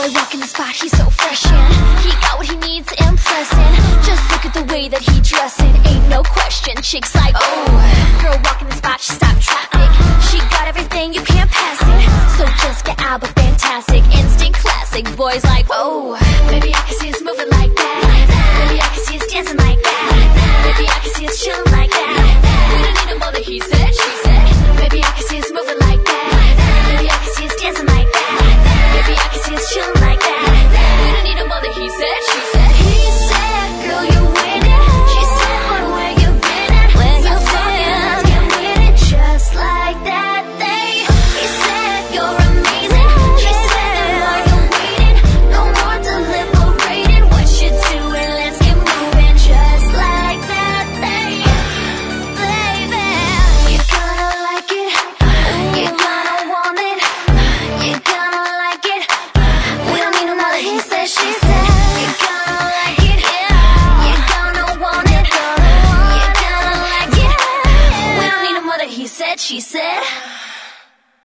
boy walking the spot, he's so fresh and He got what he needs to impress Just look at the way that he dressin' Ain't no question, chicks like, oh. Girl walking the spot, she stopped traffic. She got everything, you can't pass it. So out but fantastic. Instant classic, boys like, oh. Baby, she said.